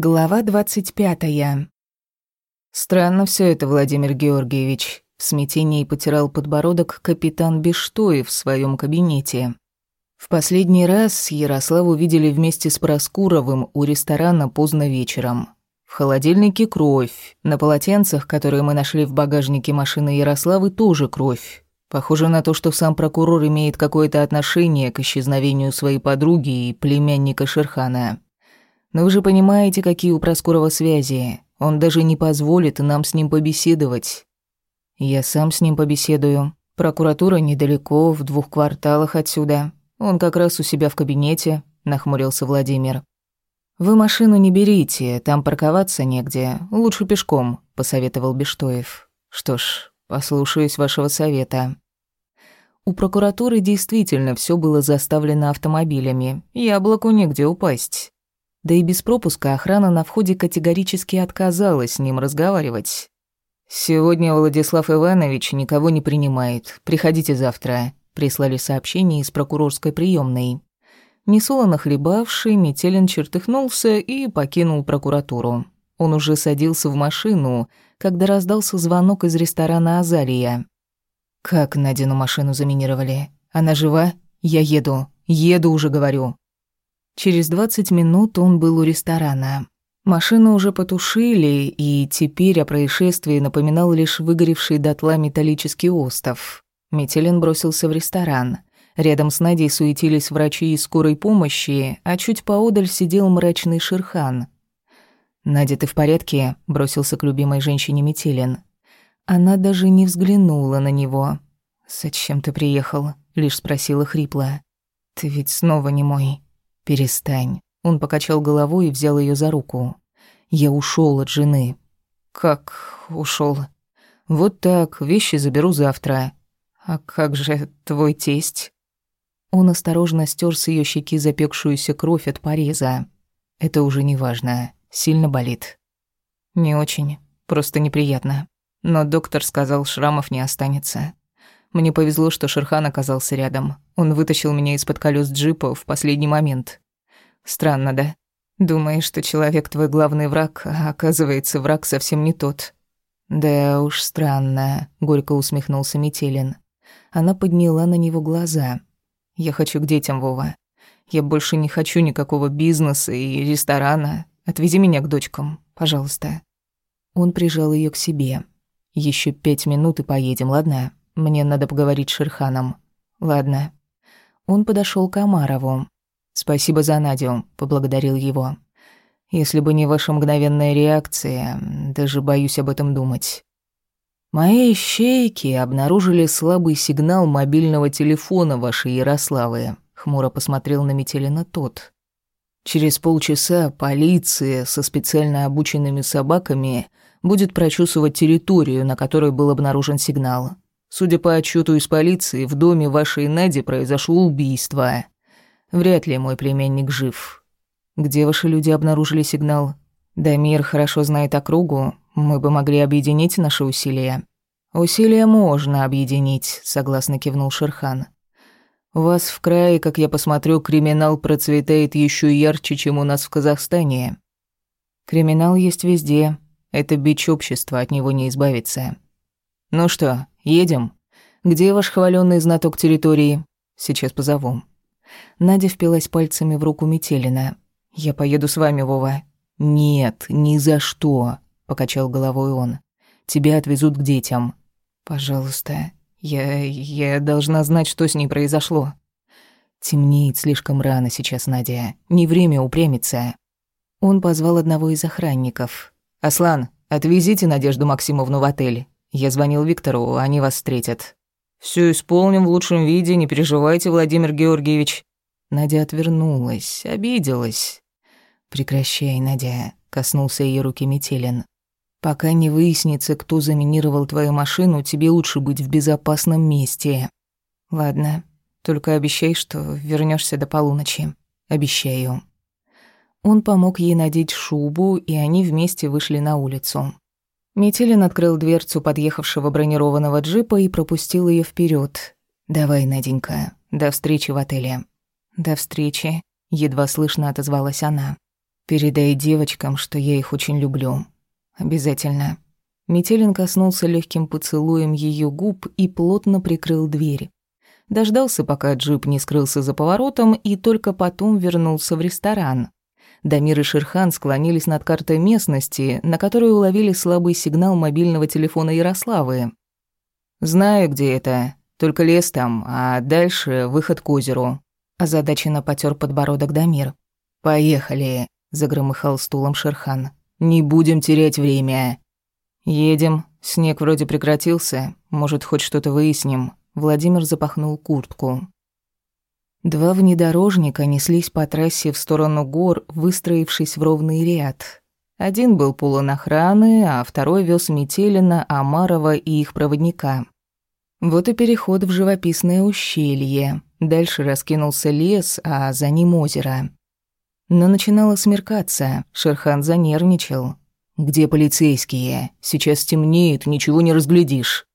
Глава двадцать пятая. Странно все это, Владимир Георгиевич. В смятении потирал подбородок капитан Бештоев в своем кабинете. В последний раз Ярославу видели вместе с Проскуровым у ресторана поздно вечером. В холодильнике кровь, на полотенцах, которые мы нашли в багажнике машины Ярославы, тоже кровь. Похоже на то, что сам прокурор имеет какое-то отношение к исчезновению своей подруги и племянника Шерхана. Но вы же понимаете, какие у Проскурова связи. Он даже не позволит нам с ним побеседовать. Я сам с ним побеседую. Прокуратура недалеко, в двух кварталах отсюда. Он как раз у себя в кабинете, нахмурился Владимир. Вы машину не берите, там парковаться негде. Лучше пешком, посоветовал Бештоев. Что ж, послушаюсь вашего совета. У прокуратуры действительно все было заставлено автомобилями. Яблоку негде упасть. Да и без пропуска охрана на входе категорически отказалась с ним разговаривать. «Сегодня Владислав Иванович никого не принимает. Приходите завтра», — прислали сообщение из прокурорской приемной. Несолоно хлебавший, Метелин чертыхнулся и покинул прокуратуру. Он уже садился в машину, когда раздался звонок из ресторана «Азалия». «Как Надину машину заминировали? Она жива? Я еду. Еду уже, говорю». Через 20 минут он был у ресторана. Машину уже потушили, и теперь о происшествии напоминал лишь выгоревший дотла металлический остов. Метелин бросился в ресторан. Рядом с Надей суетились врачи из скорой помощи, а чуть поодаль сидел мрачный Шерхан. «Надя, ты в порядке?» – бросился к любимой женщине Метелин. Она даже не взглянула на него. «Зачем ты приехал?» – лишь спросила хрипло. «Ты ведь снова не мой». «Перестань». Он покачал головой и взял ее за руку. «Я ушел от жены». «Как ушел? «Вот так, вещи заберу завтра». «А как же твой тесть?» Он осторожно стер с ее щеки запекшуюся кровь от пореза. «Это уже не важно. Сильно болит». «Не очень. Просто неприятно. Но доктор сказал, шрамов не останется». Мне повезло, что Шерхан оказался рядом. Он вытащил меня из-под колес джипа в последний момент. Странно, да? Думаешь, что человек твой главный враг, а оказывается, враг совсем не тот. Да уж странно, горько усмехнулся Метелин. Она подняла на него глаза. Я хочу к детям, Вова. Я больше не хочу никакого бизнеса и ресторана. Отвези меня к дочкам, пожалуйста. Он прижал ее к себе. Еще пять минут и поедем, ладно? Мне надо поговорить с Шерханом. Ладно. Он подошел к Амарову. Спасибо за Надю, поблагодарил его. Если бы не ваша мгновенная реакция, даже боюсь об этом думать. Мои ищейки обнаружили слабый сигнал мобильного телефона вашей Ярославы. Хмуро посмотрел на Метелина тот. Через полчаса полиция со специально обученными собаками будет прочесывать территорию, на которой был обнаружен сигнал. Судя по отчету из полиции, в доме вашей Нади произошло убийство. Вряд ли мой племянник жив. Где ваши люди обнаружили сигнал? Дамир хорошо знает округу, мы бы могли объединить наши усилия. Усилия можно объединить, согласно кивнул Шерхан. У вас в крае, как я посмотрю, криминал процветает еще ярче, чем у нас в Казахстане. Криминал есть везде. Это бич общества, от него не избавиться. Ну что, Едем. Где ваш хваленный знаток территории? Сейчас позову. Надя впилась пальцами в руку Метелина. Я поеду с вами, Вова. Нет, ни за что, покачал головой он. Тебя отвезут к детям. Пожалуйста. Я я должна знать, что с ней произошло. Темнеет слишком рано сейчас, Надя. Не время упрямиться. Он позвал одного из охранников. Аслан, отвезите Надежду Максимовну в отель. Я звонил Виктору, они вас встретят. Все исполним в лучшем виде, не переживайте, Владимир Георгиевич. Надя отвернулась, обиделась. Прекращай, Надя, коснулся ее руки Метелин. Пока не выяснится, кто заминировал твою машину, тебе лучше быть в безопасном месте. Ладно, только обещай, что вернешься до полуночи. Обещаю. Он помог ей надеть шубу, и они вместе вышли на улицу. Метелин открыл дверцу подъехавшего бронированного джипа и пропустил ее вперед. «Давай, Наденька, до встречи в отеле». «До встречи», — едва слышно отозвалась она. Передай девочкам, что я их очень люблю. Обязательно. Метелин коснулся легким поцелуем ее губ и плотно прикрыл дверь. Дождался, пока джип не скрылся за поворотом, и только потом вернулся в ресторан. Дамир и Шерхан склонились над картой местности, на которой уловили слабый сигнал мобильного телефона Ярославы. «Знаю, где это. Только лес там, а дальше выход к озеру». Озадаченно потер подбородок Дамир. «Поехали», — загромыхал стулом Шерхан. «Не будем терять время». «Едем. Снег вроде прекратился. Может, хоть что-то выясним». Владимир запахнул куртку. Два внедорожника неслись по трассе в сторону гор, выстроившись в ровный ряд. Один был полон охраны, а второй вез Метелина, Амарова и их проводника. Вот и переход в живописное ущелье. Дальше раскинулся лес, а за ним озеро. Но начинало смеркаться, Шерхан занервничал. «Где полицейские? Сейчас темнеет, ничего не разглядишь».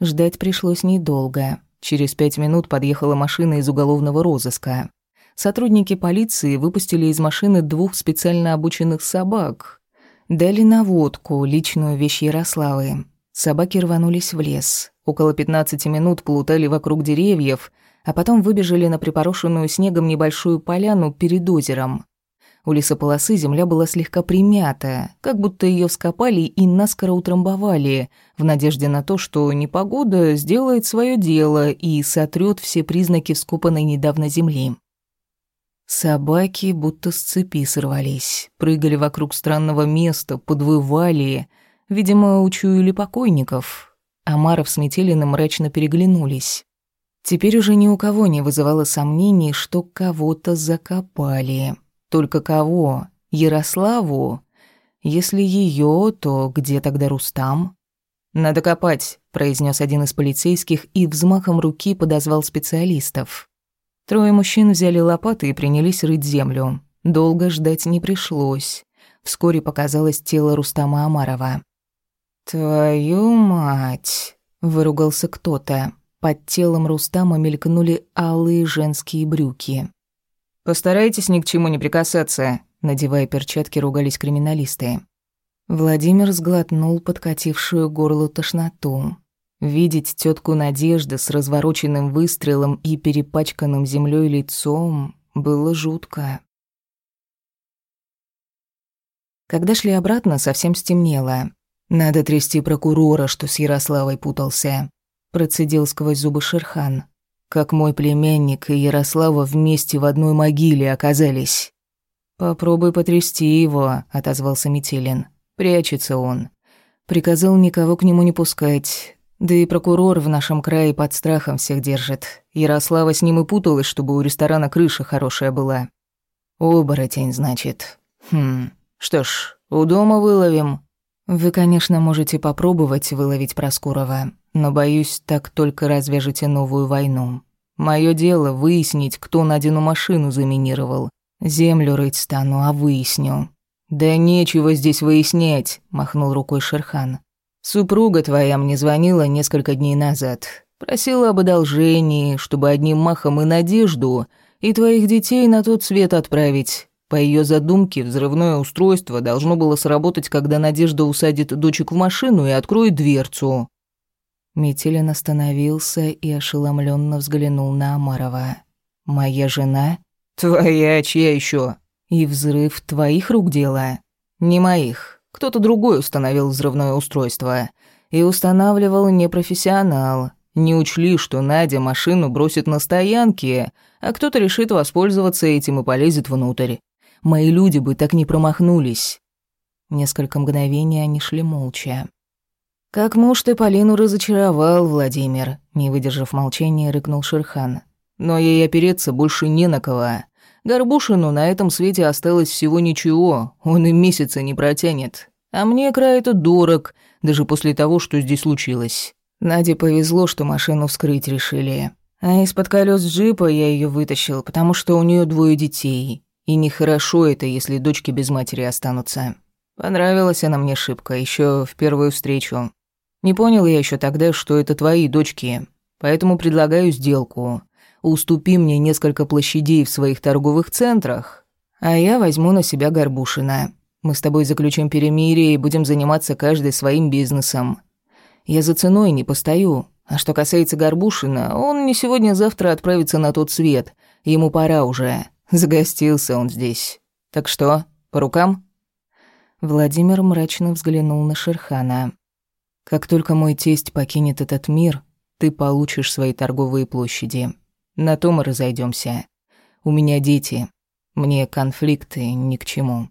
Ждать пришлось недолго. Через пять минут подъехала машина из уголовного розыска. Сотрудники полиции выпустили из машины двух специально обученных собак. Дали наводку, личную вещь Ярославы. Собаки рванулись в лес. Около 15 минут плутали вокруг деревьев, а потом выбежали на припорошенную снегом небольшую поляну перед озером. У лесополосы земля была слегка примята, как будто ее вскопали и наскоро утрамбовали, в надежде на то, что непогода сделает свое дело и сотрет все признаки вскопанной недавно земли. Собаки будто с цепи сорвались, прыгали вокруг странного места, подвывали, видимо, учуяли покойников. Амаров с Метелиным мрачно переглянулись. Теперь уже ни у кого не вызывало сомнений, что кого-то закопали. Только кого? Ярославу? Если ее, то где тогда Рустам? «Надо копать», — произнес один из полицейских и взмахом руки подозвал специалистов. Трое мужчин взяли лопаты и принялись рыть землю. Долго ждать не пришлось. Вскоре показалось тело Рустама Амарова. «Твою мать!» — выругался кто-то. Под телом Рустама мелькнули алые женские брюки. «Постарайтесь ни к чему не прикасаться», — надевая перчатки, ругались криминалисты. Владимир сглотнул подкатившую горло тошноту. Видеть тетку Надежды с развороченным выстрелом и перепачканным землей лицом было жутко. Когда шли обратно, совсем стемнело. «Надо трясти прокурора, что с Ярославой путался», — процедил сквозь зубы Шерхан как мой племянник и Ярослава вместе в одной могиле оказались. Попробуй потрясти его, отозвался Метелин. Прячется он. Приказал никого к нему не пускать. Да и прокурор в нашем крае под страхом всех держит. Ярослава с ним и путалась, чтобы у ресторана крыша хорошая была. Оборотень, значит. Хм. Что ж, у дома выловим. Вы, конечно, можете попробовать выловить Проскурова, но, боюсь, так только развяжете новую войну. Мое дело выяснить, кто Надину машину заминировал. Землю рыть стану, а выясню». «Да нечего здесь выяснять», — махнул рукой Шерхан. «Супруга твоя мне звонила несколько дней назад. Просила об одолжении, чтобы одним махом и надежду, и твоих детей на тот свет отправить. По ее задумке, взрывное устройство должно было сработать, когда Надежда усадит дочек в машину и откроет дверцу. Метелин остановился и ошеломленно взглянул на Амарова. «Моя жена?» «Твоя, чья еще? «И взрыв твоих рук дело?» «Не моих. Кто-то другой установил взрывное устройство. И устанавливал непрофессионал. Не учли, что Надя машину бросит на стоянке, а кто-то решит воспользоваться этим и полезет внутрь. Мои люди бы так не промахнулись». Несколько мгновений они шли молча. «Как муж ты Полину разочаровал, Владимир», — не выдержав молчания, рыкнул Шерхан. «Но ей опереться больше не на кого. Горбушину на этом свете осталось всего ничего, он и месяца не протянет. А мне край этот дорог, даже после того, что здесь случилось. Наде повезло, что машину вскрыть решили. А из-под колес джипа я ее вытащил, потому что у нее двое детей. И нехорошо это, если дочки без матери останутся. Понравилась она мне шибко, еще в первую встречу. Не понял я еще тогда, что это твои дочки, поэтому предлагаю сделку. Уступи мне несколько площадей в своих торговых центрах, А я возьму на себя Горбушина. Мы с тобой заключим перемирие и будем заниматься каждый своим бизнесом. Я за ценой не постою. А что касается Горбушина, он не сегодня-завтра отправится на тот свет. Ему пора уже. Загостился он здесь. Так что, по рукам?» Владимир мрачно взглянул на Шерхана. «Как только мой тесть покинет этот мир, ты получишь свои торговые площади. На то мы разойдемся. У меня дети. Мне конфликты ни к чему».